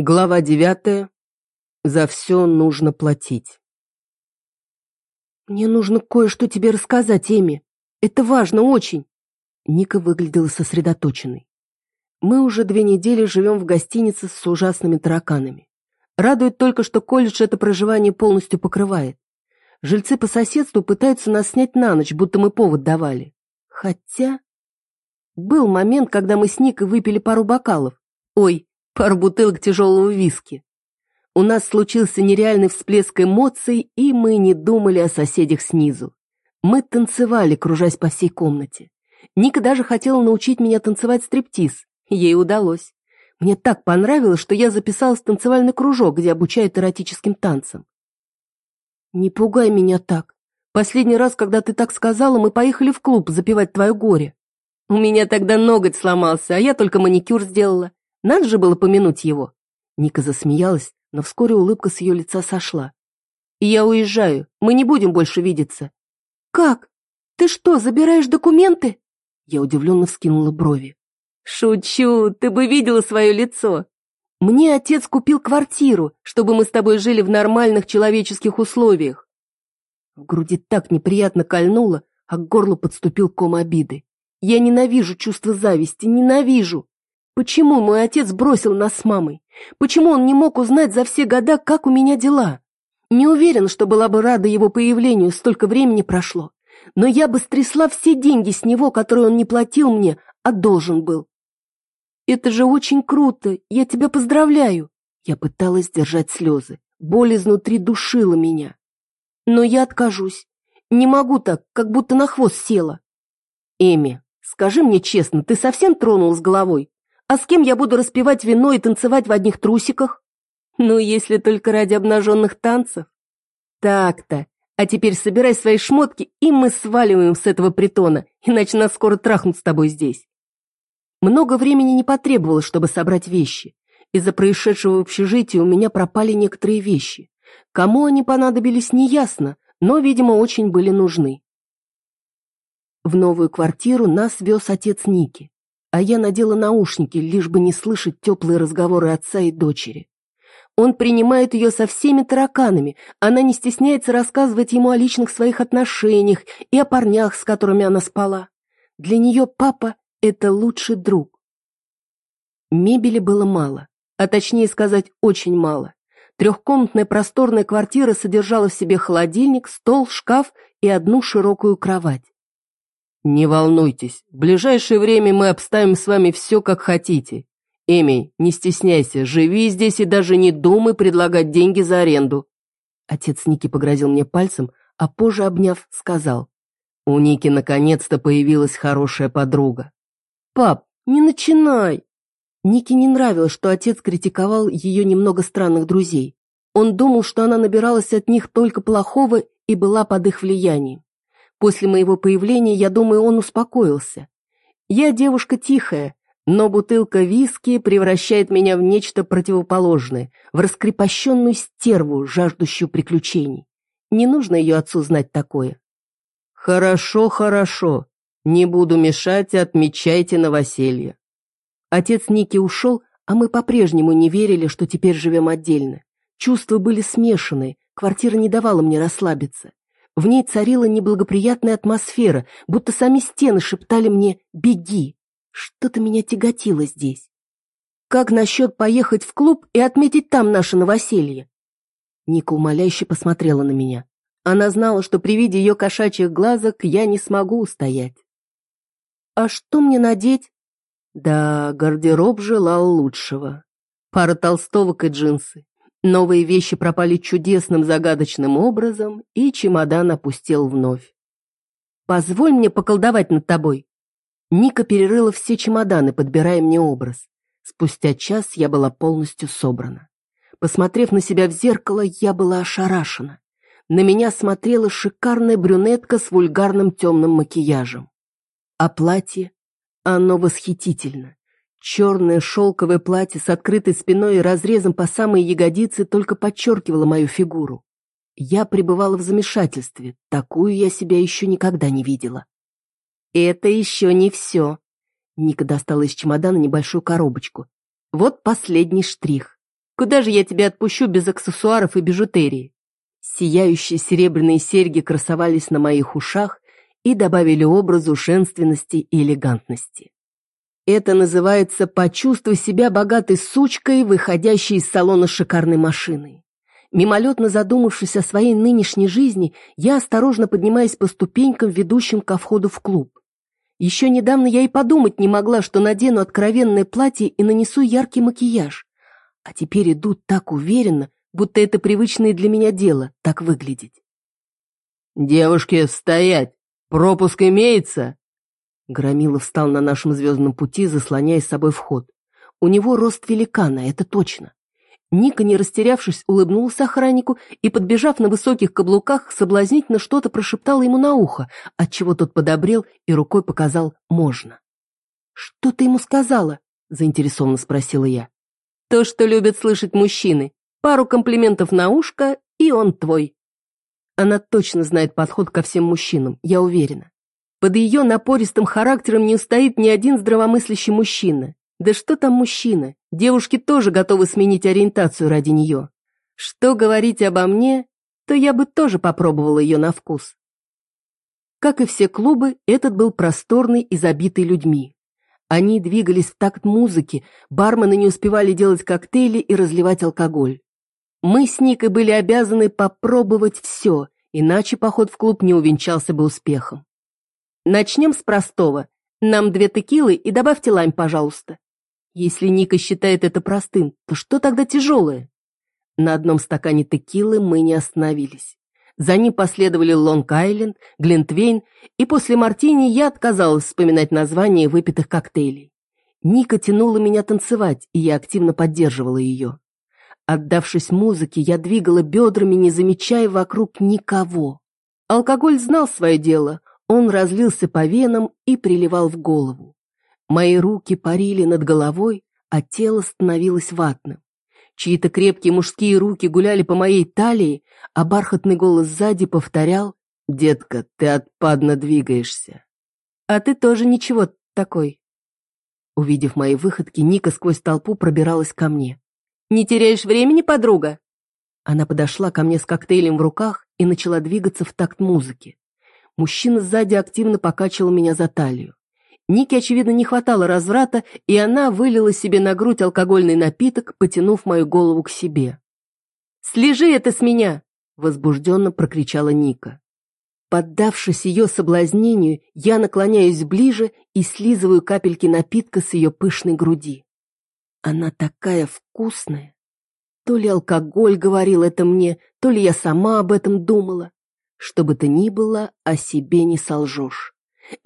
Глава девятая. За все нужно платить. «Мне нужно кое-что тебе рассказать, Эми. Это важно очень!» Ника выглядела сосредоточенной. «Мы уже две недели живем в гостинице с ужасными тараканами. Радует только, что колледж это проживание полностью покрывает. Жильцы по соседству пытаются нас снять на ночь, будто мы повод давали. Хотя... Был момент, когда мы с Никой выпили пару бокалов. Ой, пару бутылок тяжелого виски. У нас случился нереальный всплеск эмоций, и мы не думали о соседях снизу. Мы танцевали, кружась по всей комнате. Ника даже хотела научить меня танцевать стриптиз. Ей удалось. Мне так понравилось, что я записалась в танцевальный кружок, где обучают эротическим танцам. «Не пугай меня так. Последний раз, когда ты так сказала, мы поехали в клуб запивать твое горе. У меня тогда ноготь сломался, а я только маникюр сделала. Надо же было помянуть его. Ника засмеялась, но вскоре улыбка с ее лица сошла. Я уезжаю, мы не будем больше видеться. Как? Ты что, забираешь документы? Я удивленно вскинула брови. Шучу, ты бы видела свое лицо. Мне отец купил квартиру, чтобы мы с тобой жили в нормальных человеческих условиях. В груди так неприятно кольнуло, а к горлу подступил ком обиды. Я ненавижу чувство зависти, ненавижу. Почему мой отец бросил нас с мамой? Почему он не мог узнать за все года, как у меня дела? Не уверен, что была бы рада его появлению, столько времени прошло. Но я бы стрясла все деньги с него, которые он не платил мне, а должен был. Это же очень круто, я тебя поздравляю. Я пыталась сдержать слезы. Боль изнутри душила меня. Но я откажусь. Не могу так, как будто на хвост села. Эми, скажи мне честно, ты совсем тронулась головой? А с кем я буду распивать вино и танцевать в одних трусиках? Ну, если только ради обнаженных танцев. Так-то. А теперь собирай свои шмотки, и мы сваливаем с этого притона, иначе нас скоро трахнут с тобой здесь. Много времени не потребовалось, чтобы собрать вещи. Из-за происшедшего в общежитии у меня пропали некоторые вещи. Кому они понадобились, неясно, но, видимо, очень были нужны. В новую квартиру нас вез отец Ники а я надела наушники, лишь бы не слышать теплые разговоры отца и дочери. Он принимает ее со всеми тараканами, она не стесняется рассказывать ему о личных своих отношениях и о парнях, с которыми она спала. Для нее папа — это лучший друг. Мебели было мало, а точнее сказать, очень мало. Трехкомнатная просторная квартира содержала в себе холодильник, стол, шкаф и одну широкую кровать. «Не волнуйтесь, в ближайшее время мы обставим с вами все, как хотите. Эми, не стесняйся, живи здесь и даже не думай предлагать деньги за аренду». Отец Ники погрозил мне пальцем, а позже, обняв, сказал. У Ники наконец-то появилась хорошая подруга. «Пап, не начинай!» Нике не нравилось, что отец критиковал ее немного странных друзей. Он думал, что она набиралась от них только плохого и была под их влиянием. После моего появления, я думаю, он успокоился. Я девушка тихая, но бутылка виски превращает меня в нечто противоположное, в раскрепощенную стерву, жаждущую приключений. Не нужно ее отцу знать такое. Хорошо, хорошо. Не буду мешать, отмечайте новоселье. Отец Ники ушел, а мы по-прежнему не верили, что теперь живем отдельно. Чувства были смешанные, квартира не давала мне расслабиться. В ней царила неблагоприятная атмосфера, будто сами стены шептали мне «беги». Что-то меня тяготило здесь. Как насчет поехать в клуб и отметить там наше новоселье? Ника умоляюще посмотрела на меня. Она знала, что при виде ее кошачьих глазок я не смогу устоять. «А что мне надеть?» Да, гардероб желал лучшего. Пара толстовок и джинсы. Новые вещи пропали чудесным загадочным образом, и чемодан опустел вновь. «Позволь мне поколдовать над тобой». Ника перерыла все чемоданы, подбирая мне образ. Спустя час я была полностью собрана. Посмотрев на себя в зеркало, я была ошарашена. На меня смотрела шикарная брюнетка с вульгарным темным макияжем. А платье? Оно восхитительно. Черное шелковое платье с открытой спиной и разрезом по самой ягодице только подчеркивало мою фигуру. Я пребывала в замешательстве, такую я себя еще никогда не видела. «Это еще не все». Ника достала из чемодана небольшую коробочку. «Вот последний штрих. Куда же я тебя отпущу без аксессуаров и бижутерии?» Сияющие серебряные серьги красовались на моих ушах и добавили образу женственности и элегантности. Это называется «почувствуй себя богатой сучкой, выходящей из салона шикарной машиной». Мимолетно задумавшись о своей нынешней жизни, я осторожно поднимаюсь по ступенькам, ведущим ко входу в клуб. Еще недавно я и подумать не могла, что надену откровенное платье и нанесу яркий макияж. А теперь иду так уверенно, будто это привычное для меня дело, так выглядеть. «Девушки, стоять! Пропуск имеется!» Громилов встал на нашем звездном пути, заслоняя с собой вход. У него рост великана, это точно. Ника, не растерявшись, улыбнулся охраннику и, подбежав на высоких каблуках, соблазнительно что-то прошептала ему на ухо, отчего тот подобрел и рукой показал «можно». «Что ты ему сказала?» – заинтересованно спросила я. «То, что любят слышать мужчины. Пару комплиментов на ушко, и он твой». Она точно знает подход ко всем мужчинам, я уверена. Под ее напористым характером не устоит ни один здравомыслящий мужчина. Да что там мужчина? Девушки тоже готовы сменить ориентацию ради нее. Что говорить обо мне, то я бы тоже попробовала ее на вкус. Как и все клубы, этот был просторный и забитый людьми. Они двигались в такт музыки, бармены не успевали делать коктейли и разливать алкоголь. Мы с Никой были обязаны попробовать все, иначе поход в клуб не увенчался бы успехом. Начнем с простого. Нам две текилы и добавьте лайм, пожалуйста. Если Ника считает это простым, то что тогда тяжелое? На одном стакане текилы мы не остановились. За ним последовали Лонг-Айленд, Глинтвейн, и после мартини я отказалась вспоминать названия выпитых коктейлей. Ника тянула меня танцевать, и я активно поддерживала ее. Отдавшись музыке, я двигала бедрами, не замечая вокруг никого. Алкоголь знал свое дело, он разлился по венам и приливал в голову. Мои руки парили над головой, а тело становилось ватным. Чьи-то крепкие мужские руки гуляли по моей талии, а бархатный голос сзади повторял «Детка, ты отпадно двигаешься». «А ты тоже ничего такой». Увидев мои выходки, Ника сквозь толпу пробиралась ко мне. «Не теряешь времени, подруга?» Она подошла ко мне с коктейлем в руках и начала двигаться в такт музыки. Мужчина сзади активно покачивал меня за талию. Нике, очевидно, не хватало разврата, и она вылила себе на грудь алкогольный напиток, потянув мою голову к себе. «Слежи это с меня!» — возбужденно прокричала Ника. Поддавшись ее соблазнению, я наклоняюсь ближе и слизываю капельки напитка с ее пышной груди. Она такая вкусная. То ли алкоголь говорил это мне, то ли я сама об этом думала. Что бы то ни было, о себе не солжешь.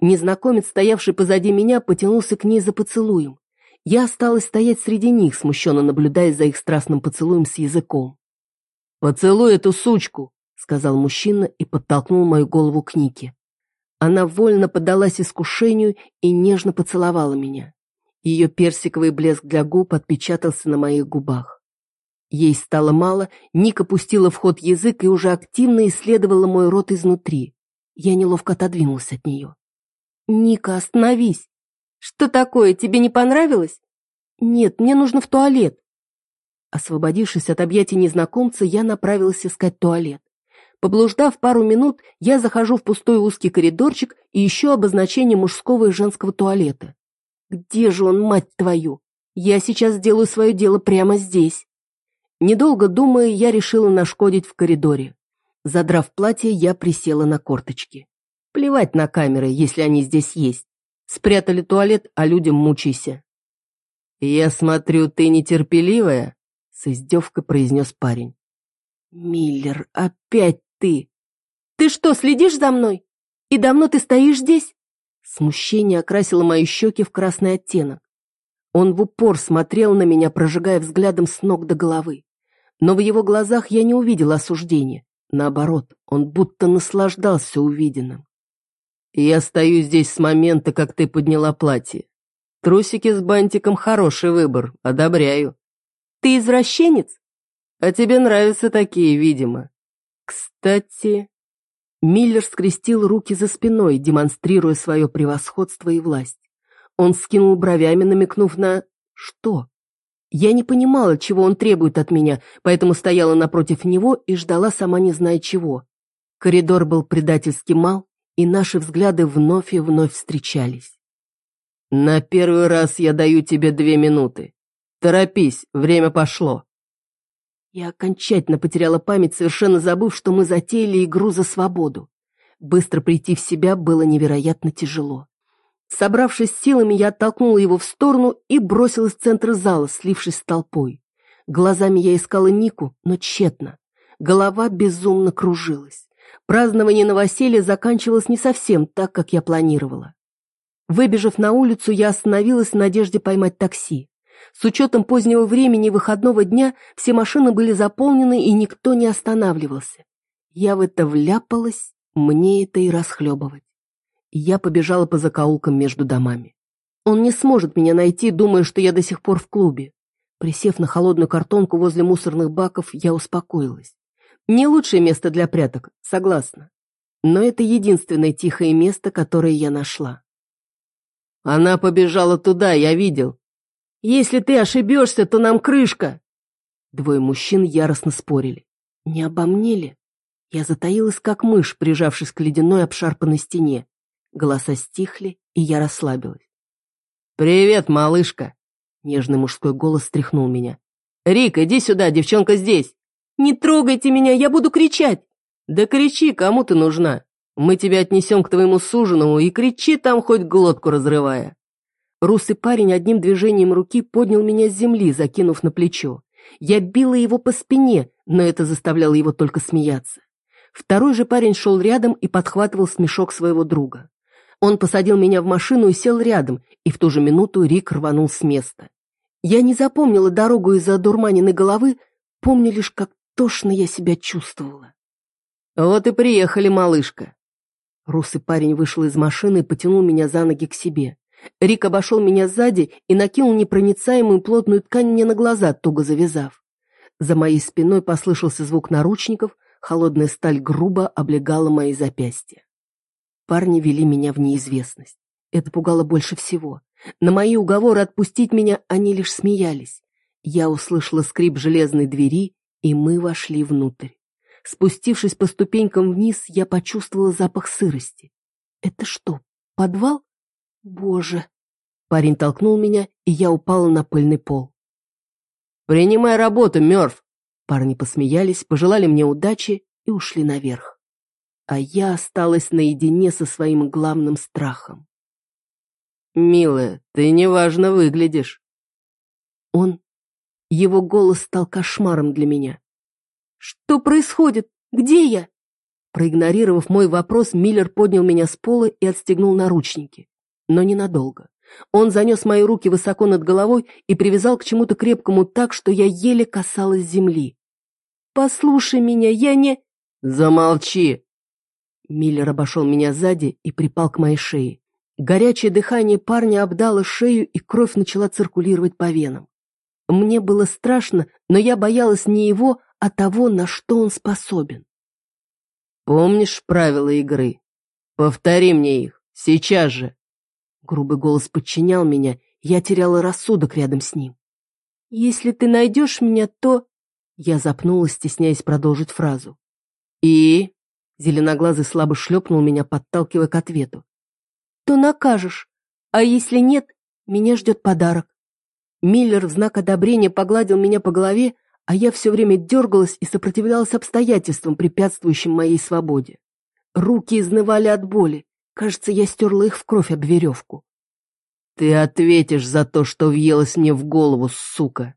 Незнакомец, стоявший позади меня, потянулся к ней за поцелуем. Я осталась стоять среди них, смущенно наблюдая за их страстным поцелуем с языком. «Поцелуй эту сучку!» — сказал мужчина и подтолкнул мою голову к Нике. Она вольно поддалась искушению и нежно поцеловала меня. Ее персиковый блеск для губ отпечатался на моих губах. Ей стало мало, Ника пустила в ход язык и уже активно исследовала мой рот изнутри. Я неловко отодвинулся от нее. «Ника, остановись!» «Что такое, тебе не понравилось?» «Нет, мне нужно в туалет». Освободившись от объятий незнакомца, я направилась искать туалет. Поблуждав пару минут, я захожу в пустой узкий коридорчик и ищу обозначение мужского и женского туалета. Где же он, мать твою? Я сейчас сделаю свое дело прямо здесь. Недолго думая, я решила нашкодить в коридоре. Задрав платье, я присела на корточки. Плевать на камеры, если они здесь есть. Спрятали туалет, а людям мучайся. «Я смотрю, ты нетерпеливая?» — с издевкой произнес парень. «Миллер, опять ты! Ты что, следишь за мной? И давно ты стоишь здесь?» Смущение окрасило мои щеки в красный оттенок. Он в упор смотрел на меня, прожигая взглядом с ног до головы. Но в его глазах я не увидела осуждения. Наоборот, он будто наслаждался увиденным. Я стою здесь с момента, как ты подняла платье. Трусики с бантиком хороший выбор, одобряю. Ты извращенец? А тебе нравятся такие, видимо. Кстати... Миллер скрестил руки за спиной, демонстрируя свое превосходство и власть. Он скинул бровями, намекнув на... Что? Я не понимала, чего он требует от меня, поэтому стояла напротив него и ждала, сама не зная чего. Коридор был предательски мал, и наши взгляды вновь и вновь встречались. «На первый раз я даю тебе две минуты. Торопись, время пошло». Я окончательно потеряла память, совершенно забыв, что мы затеяли игру за свободу. Быстро прийти в себя было невероятно тяжело. Собравшись силами, я оттолкнула его в сторону и бросилась в центр зала, слившись с толпой. Глазами я искала Нику, но тщетно. Голова безумно кружилась. Празднование новоселья заканчивалось не совсем так, как я планировала. Выбежав на улицу, я остановилась в надежде поймать такси. С учетом позднего времени выходного дня все машины были заполнены и никто не останавливался. Я в это вляпалась, мне это и расхлебывать я побежала по закоулкам между домами. Он не сможет меня найти, думая, что я до сих пор в клубе. Присев на холодную картонку возле мусорных баков, я успокоилась. Не лучшее место для пряток, согласна. Но это единственное тихое место, которое я нашла. Она побежала туда, я видел. Если ты ошибешься, то нам крышка. Двое мужчин яростно спорили. Не обо мне ли? Я затаилась, как мышь, прижавшись к ледяной обшарпанной стене. Голоса стихли, и я расслабилась. «Привет, малышка!» Нежный мужской голос стряхнул меня. «Рик, иди сюда, девчонка здесь!» «Не трогайте меня, я буду кричать!» «Да кричи, кому ты нужна? Мы тебя отнесем к твоему суженому и кричи там хоть глотку разрывая!» Русый парень одним движением руки поднял меня с земли, закинув на плечо. Я била его по спине, но это заставляло его только смеяться. Второй же парень шел рядом и подхватывал смешок своего друга. Он посадил меня в машину и сел рядом, и в ту же минуту Рик рванул с места. Я не запомнила дорогу из-за дурманенной головы, помню лишь, как тошно я себя чувствовала. «Вот и приехали, малышка». Русый парень вышел из машины и потянул меня за ноги к себе. Рик обошел меня сзади и накинул непроницаемую плотную ткань мне на глаза, туго завязав. За моей спиной послышался звук наручников, холодная сталь грубо облегала мои запястья. Парни вели меня в неизвестность. Это пугало больше всего. На мои уговоры отпустить меня они лишь смеялись. Я услышала скрип железной двери, и мы вошли внутрь. Спустившись по ступенькам вниз, я почувствовала запах сырости. Это что, подвал? Боже! Парень толкнул меня, и я упала на пыльный пол. «Принимай работу, Мёрф!» Парни посмеялись, пожелали мне удачи и ушли наверх а я осталась наедине со своим главным страхом. «Милая, ты неважно выглядишь». Он... Его голос стал кошмаром для меня. «Что происходит? Где я?» Проигнорировав мой вопрос, Миллер поднял меня с пола и отстегнул наручники. Но ненадолго. Он занес мои руки высоко над головой и привязал к чему-то крепкому так, что я еле касалась земли. «Послушай меня, я не...» «Замолчи!» Миллер обошел меня сзади и припал к моей шее. Горячее дыхание парня обдало шею, и кровь начала циркулировать по венам. Мне было страшно, но я боялась не его, а того, на что он способен. «Помнишь правила игры? Повтори мне их, сейчас же!» Грубый голос подчинял меня, я теряла рассудок рядом с ним. «Если ты найдешь меня, то...» Я запнулась, стесняясь продолжить фразу. «И?» Зеленоглазый слабо шлепнул меня, подталкивая к ответу. «То накажешь, а если нет, меня ждет подарок». Миллер в знак одобрения погладил меня по голове, а я все время дергалась и сопротивлялась обстоятельствам, препятствующим моей свободе. Руки изнывали от боли. Кажется, я стерла их в кровь об веревку. «Ты ответишь за то, что въелась мне в голову, сука!»